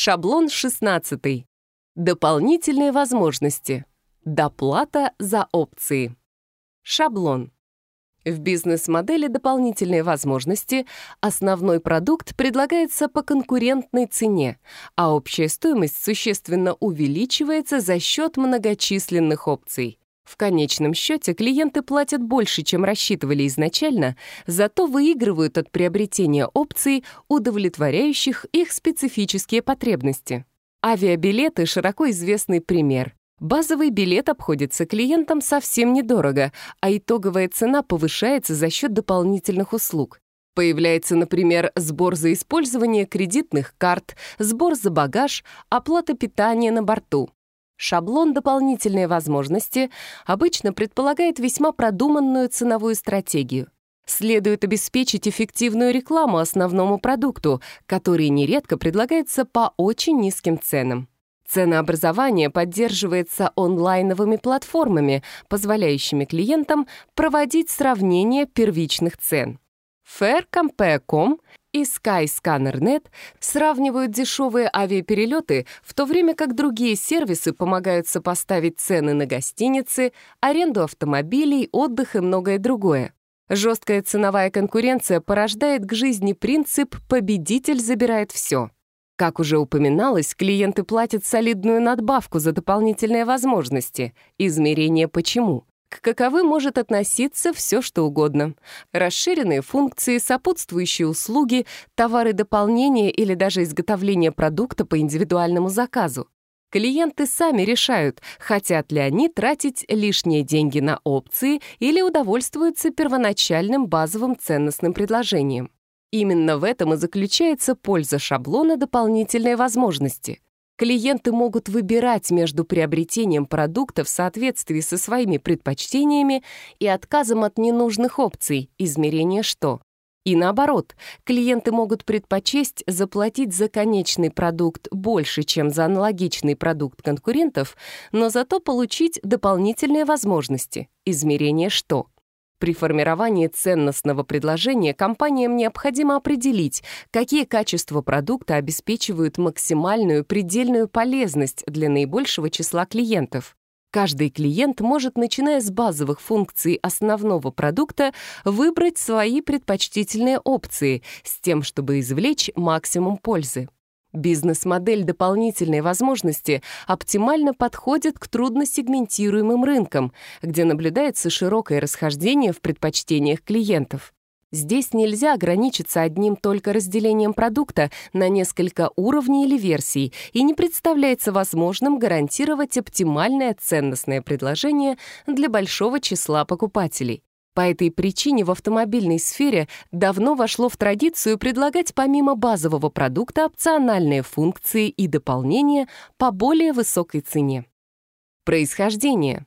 Шаблон 16. Дополнительные возможности. Доплата за опции. Шаблон. В бизнес-модели дополнительные возможности основной продукт предлагается по конкурентной цене, а общая стоимость существенно увеличивается за счет многочисленных опций. В конечном счете клиенты платят больше, чем рассчитывали изначально, зато выигрывают от приобретения опций, удовлетворяющих их специфические потребности. Авиабилеты — широко известный пример. Базовый билет обходится клиентам совсем недорого, а итоговая цена повышается за счет дополнительных услуг. Появляется, например, сбор за использование кредитных карт, сбор за багаж, оплата питания на борту. Шаблон «Дополнительные возможности» обычно предполагает весьма продуманную ценовую стратегию. Следует обеспечить эффективную рекламу основному продукту, который нередко предлагается по очень низким ценам. Ценообразование поддерживается онлайновыми платформами, позволяющими клиентам проводить сравнение первичных цен. Faircompare.com и Skyscanner.net сравнивают дешевые авиаперелеты, в то время как другие сервисы помогают сопоставить цены на гостиницы, аренду автомобилей, отдых и многое другое. Жесткая ценовая конкуренция порождает к жизни принцип «победитель забирает все». Как уже упоминалось, клиенты платят солидную надбавку за дополнительные возможности. Измерение «почему» к каковы может относиться все, что угодно. Расширенные функции, сопутствующие услуги, товары дополнения или даже изготовление продукта по индивидуальному заказу. Клиенты сами решают, хотят ли они тратить лишние деньги на опции или удовольствуются первоначальным базовым ценностным предложением. Именно в этом и заключается польза шаблона дополнительной возможности — клиенты могут выбирать между приобретением продукта в соответствии со своими предпочтениями и отказом от ненужных опций Измерение «что». И наоборот, клиенты могут предпочесть заплатить за конечный продукт больше, чем за аналогичный продукт конкурентов, но зато получить дополнительные возможности, измерение «что». При формировании ценностного предложения компаниям необходимо определить, какие качества продукта обеспечивают максимальную предельную полезность для наибольшего числа клиентов. Каждый клиент может, начиная с базовых функций основного продукта, выбрать свои предпочтительные опции с тем, чтобы извлечь максимум пользы. Бизнес-модель дополнительной возможности оптимально подходит к трудносегментируемым рынкам, где наблюдается широкое расхождение в предпочтениях клиентов. Здесь нельзя ограничиться одним только разделением продукта на несколько уровней или версий и не представляется возможным гарантировать оптимальное ценностное предложение для большого числа покупателей. По этой причине в автомобильной сфере давно вошло в традицию предлагать помимо базового продукта опциональные функции и дополнения по более высокой цене. Происхождение.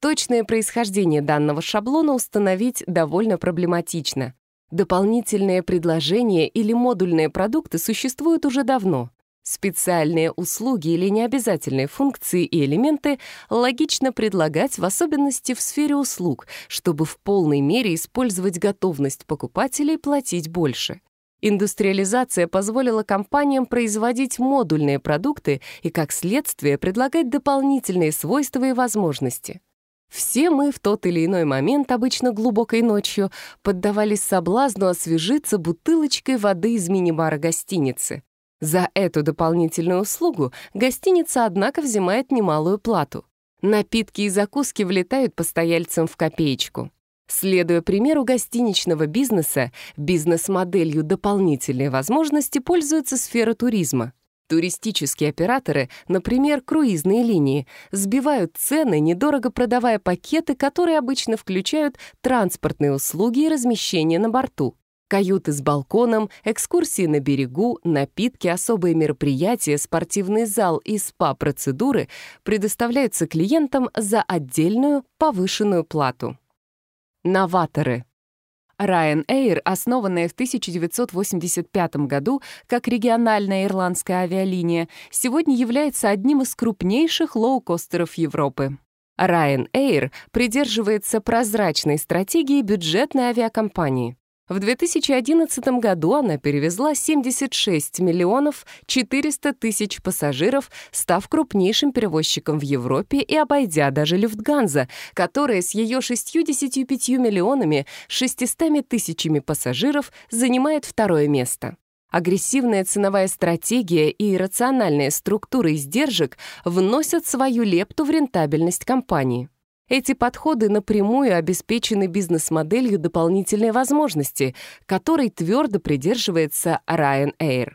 Точное происхождение данного шаблона установить довольно проблематично. Дополнительные предложения или модульные продукты существуют уже давно. Специальные услуги или необязательные функции и элементы логично предлагать в особенности в сфере услуг, чтобы в полной мере использовать готовность покупателей платить больше. Индустриализация позволила компаниям производить модульные продукты и, как следствие, предлагать дополнительные свойства и возможности. Все мы в тот или иной момент, обычно глубокой ночью, поддавались соблазну освежиться бутылочкой воды из мини-бара гостиницы. За эту дополнительную услугу гостиница, однако, взимает немалую плату. Напитки и закуски влетают постояльцам в копеечку. Следуя примеру гостиничного бизнеса, бизнес-моделью дополнительной возможности пользуется сфера туризма. Туристические операторы, например, круизные линии, сбивают цены, недорого продавая пакеты, которые обычно включают транспортные услуги и размещение на борту. Каюты с балконом, экскурсии на берегу, напитки, особые мероприятия, спортивный зал и спа-процедуры предоставляются клиентам за отдельную повышенную плату. Новаторы. Ryanair, основанная в 1985 году как региональная ирландская авиалиния, сегодня является одним из крупнейших лоукостеров Европы. Ryanair придерживается прозрачной стратегии бюджетной авиакомпании. В 2011 году она перевезла 76 миллионов 400 тысяч пассажиров, став крупнейшим перевозчиком в Европе и обойдя даже Люфтганза, которая с ее 65 миллионами 600 тысячами пассажиров занимает второе место. Агрессивная ценовая стратегия и рациональные структура издержек вносят свою лепту в рентабельность компании. Эти подходы напрямую обеспечены бизнес-моделью дополнительной возможности, которой твердо придерживается Ryanair.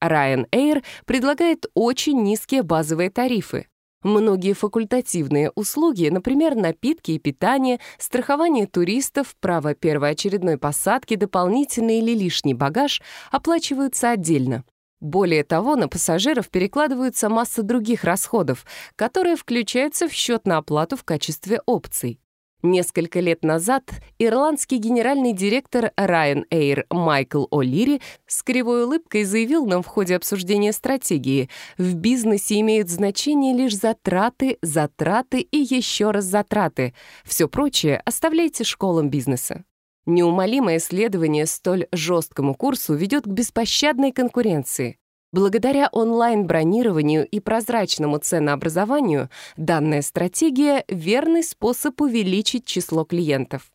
Ryanair предлагает очень низкие базовые тарифы. Многие факультативные услуги, например, напитки и питание, страхование туристов, право первоочередной посадки, дополнительный или лишний багаж, оплачиваются отдельно. Более того, на пассажиров перекладывается масса других расходов, которые включаются в счет на оплату в качестве опций. Несколько лет назад ирландский генеральный директор Ryanair Майкл О'Лири с кривой улыбкой заявил нам в ходе обсуждения стратегии, в бизнесе имеют значение лишь затраты, затраты и еще раз затраты. Все прочее оставляйте школам бизнеса. Неумолимое следование столь жесткому курсу ведет к беспощадной конкуренции. Благодаря онлайн-бронированию и прозрачному ценообразованию данная стратегия — верный способ увеличить число клиентов.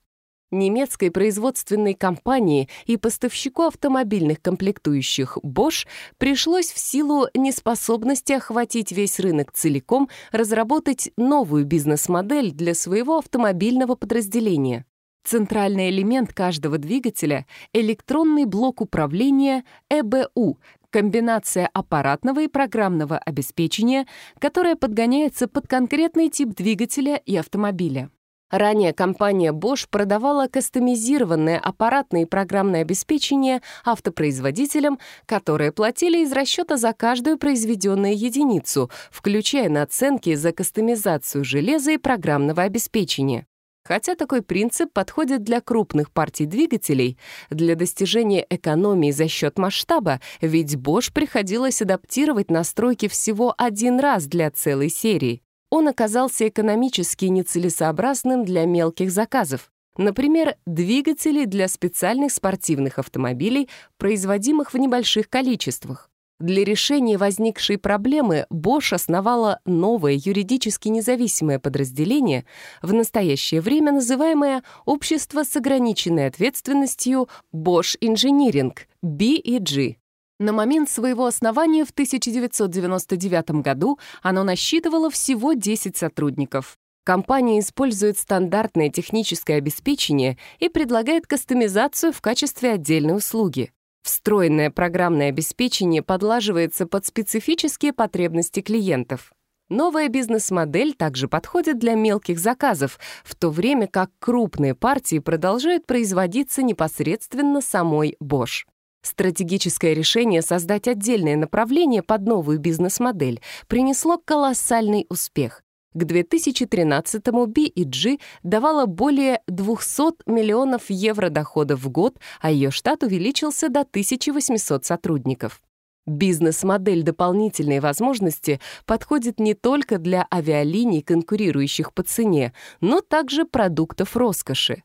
Немецкой производственной компании и поставщику автомобильных комплектующих Bosch пришлось в силу неспособности охватить весь рынок целиком разработать новую бизнес-модель для своего автомобильного подразделения. Центральный элемент каждого двигателя — электронный блок управления ЭБУ, комбинация аппаратного и программного обеспечения, которая подгоняется под конкретный тип двигателя и автомобиля. Ранее компания Bosch продавала кастомизированное аппаратное и программное обеспечение автопроизводителям, которые платили из расчета за каждую произведенную единицу, включая наценки за кастомизацию железа и программного обеспечения. Хотя такой принцип подходит для крупных партий двигателей, для достижения экономии за счет масштаба, ведь Bosch приходилось адаптировать настройки всего один раз для целой серии. Он оказался экономически нецелесообразным для мелких заказов. Например, двигатели для специальных спортивных автомобилей, производимых в небольших количествах. Для решения возникшей проблемы Bosch основала новое юридически независимое подразделение, в настоящее время называемое «Общество с ограниченной ответственностью Bosch Engineering» BEG. На момент своего основания в 1999 году оно насчитывало всего 10 сотрудников. Компания использует стандартное техническое обеспечение и предлагает кастомизацию в качестве отдельной услуги. Встроенное программное обеспечение подлаживается под специфические потребности клиентов. Новая бизнес-модель также подходит для мелких заказов, в то время как крупные партии продолжают производиться непосредственно самой Bosch. Стратегическое решение создать отдельное направление под новую бизнес-модель принесло колоссальный успех. К 2013-му B&G давала более 200 миллионов евро доходов в год, а ее штат увеличился до 1800 сотрудников. Бизнес-модель дополнительной возможности подходит не только для авиалиний, конкурирующих по цене, но также продуктов роскоши.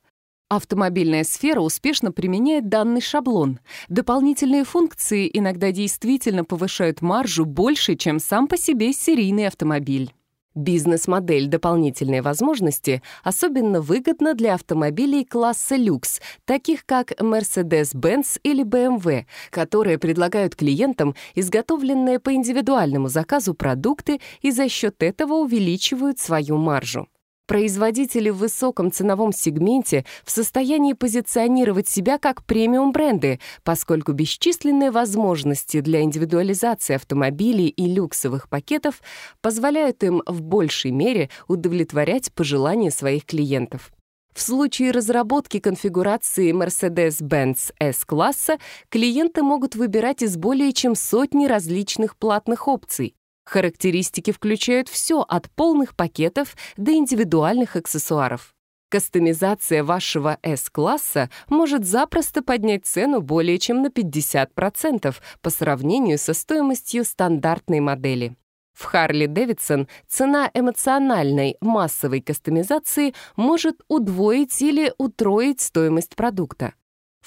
Автомобильная сфера успешно применяет данный шаблон. Дополнительные функции иногда действительно повышают маржу больше, чем сам по себе серийный автомобиль. Бизнес-модель дополнительные возможности особенно выгодна для автомобилей класса люкс, таких как Mercedes-Benz или BMW, которые предлагают клиентам изготовленные по индивидуальному заказу продукты и за счет этого увеличивают свою маржу производители в высоком ценовом сегменте в состоянии позиционировать себя как премиум-бренды, поскольку бесчисленные возможности для индивидуализации автомобилей и люксовых пакетов позволяют им в большей мере удовлетворять пожелания своих клиентов. В случае разработки конфигурации Mercedes-Benz S-класса клиенты могут выбирать из более чем сотни различных платных опций. Характеристики включают все от полных пакетов до индивидуальных аксессуаров. Кастомизация вашего S-класса может запросто поднять цену более чем на 50% по сравнению со стоимостью стандартной модели. В Harley Davidson цена эмоциональной массовой кастомизации может удвоить или утроить стоимость продукта.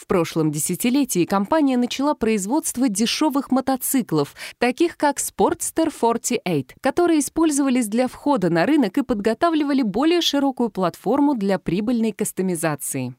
В прошлом десятилетии компания начала производство дешевых мотоциклов, таких как Sportster 48, которые использовались для входа на рынок и подготавливали более широкую платформу для прибыльной кастомизации.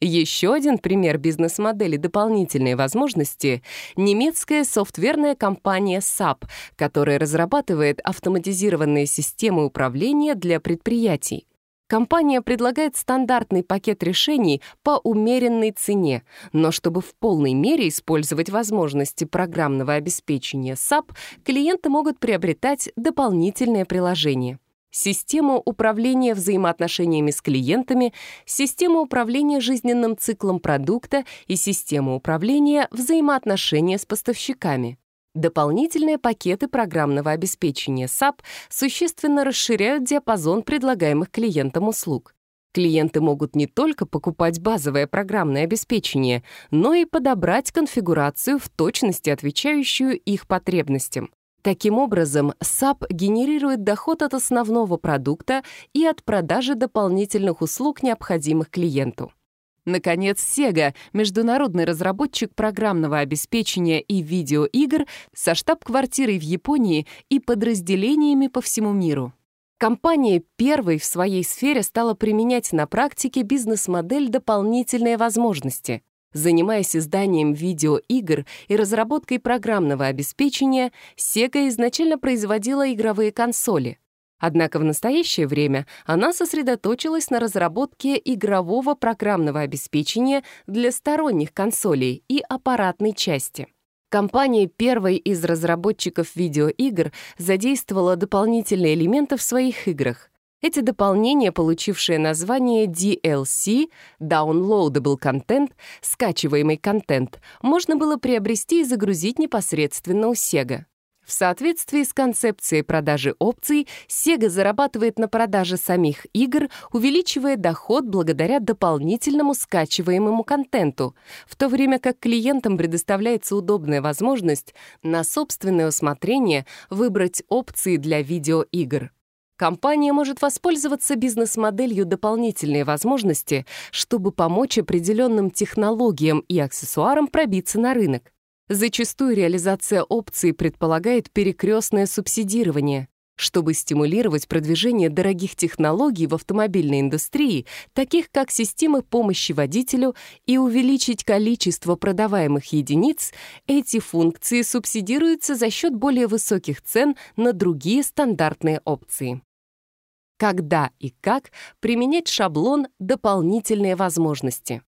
Еще один пример бизнес-модели дополнительной возможности — немецкая софтверная компания SAP, которая разрабатывает автоматизированные системы управления для предприятий. Компания предлагает стандартный пакет решений по умеренной цене, но чтобы в полной мере использовать возможности программного обеспечения SAP, клиенты могут приобретать дополнительное приложение систему управления взаимоотношениями с клиентами, систему управления жизненным циклом продукта и систему управления взаимоотношения с поставщиками. Дополнительные пакеты программного обеспечения SAP существенно расширяют диапазон предлагаемых клиентам услуг. Клиенты могут не только покупать базовое программное обеспечение, но и подобрать конфигурацию в точности отвечающую их потребностям. Таким образом, SAP генерирует доход от основного продукта и от продажи дополнительных услуг, необходимых клиенту. Наконец, Sega, международный разработчик программного обеспечения и видеоигр со штаб-квартирой в Японии и подразделениями по всему миру. Компания первой в своей сфере стала применять на практике бизнес-модель «Дополнительные возможности». Занимаясь изданием видеоигр и разработкой программного обеспечения, Sega изначально производила игровые консоли. Однако в настоящее время она сосредоточилась на разработке игрового программного обеспечения для сторонних консолей и аппаратной части. Компания первой из разработчиков видеоигр задействовала дополнительные элементы в своих играх. Эти дополнения, получившие название DLC, Downloadable Content, скачиваемый контент, можно было приобрести и загрузить непосредственно у Sega. В соответствии с концепцией продажи опций, Sega зарабатывает на продаже самих игр, увеличивая доход благодаря дополнительному скачиваемому контенту, в то время как клиентам предоставляется удобная возможность на собственное усмотрение выбрать опции для видеоигр. Компания может воспользоваться бизнес-моделью дополнительные возможности, чтобы помочь определенным технологиям и аксессуарам пробиться на рынок. Зачастую реализация опции предполагает перекрестное субсидирование, чтобы стимулировать продвижение дорогих технологий в автомобильной индустрии, таких как системы помощи водителю, и увеличить количество продаваемых единиц, эти функции субсидируются за счет более высоких цен на другие стандартные опции. Когда и как применять шаблон «Дополнительные возможности»?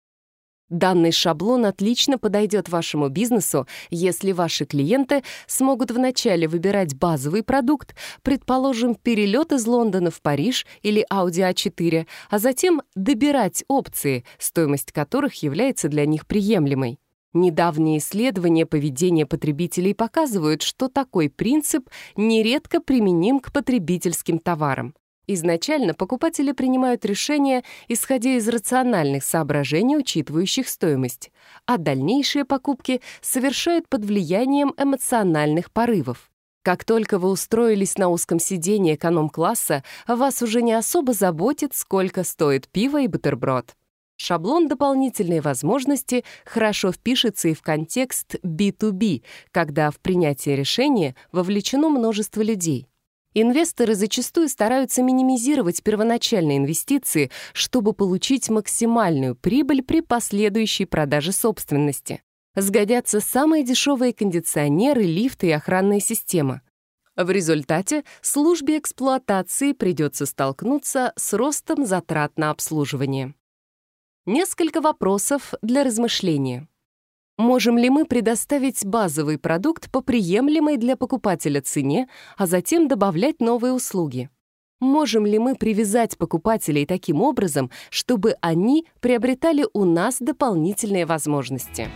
Данный шаблон отлично подойдет вашему бизнесу, если ваши клиенты смогут вначале выбирать базовый продукт, предположим, перелет из Лондона в Париж или Audi а A4, а затем добирать опции, стоимость которых является для них приемлемой. Недавние исследования поведения потребителей показывают, что такой принцип нередко применим к потребительским товарам. Изначально покупатели принимают решения, исходя из рациональных соображений, учитывающих стоимость, а дальнейшие покупки совершают под влиянием эмоциональных порывов. Как только вы устроились на узком сидении эконом-класса, вас уже не особо заботит, сколько стоит пиво и бутерброд. Шаблон дополнительной возможности хорошо впишется и в контекст B2B, когда в принятие решения вовлечено множество людей. Инвесторы зачастую стараются минимизировать первоначальные инвестиции, чтобы получить максимальную прибыль при последующей продаже собственности. Сгодятся самые дешевые кондиционеры, лифты и охранная система. В результате службе эксплуатации придется столкнуться с ростом затрат на обслуживание. Несколько вопросов для размышления можем ли мы предоставить базовый продукт по приемлемой для покупателя цене, а затем добавлять новые услуги. Можем ли мы привязать покупателей таким образом, чтобы они приобретали у нас дополнительные возможности?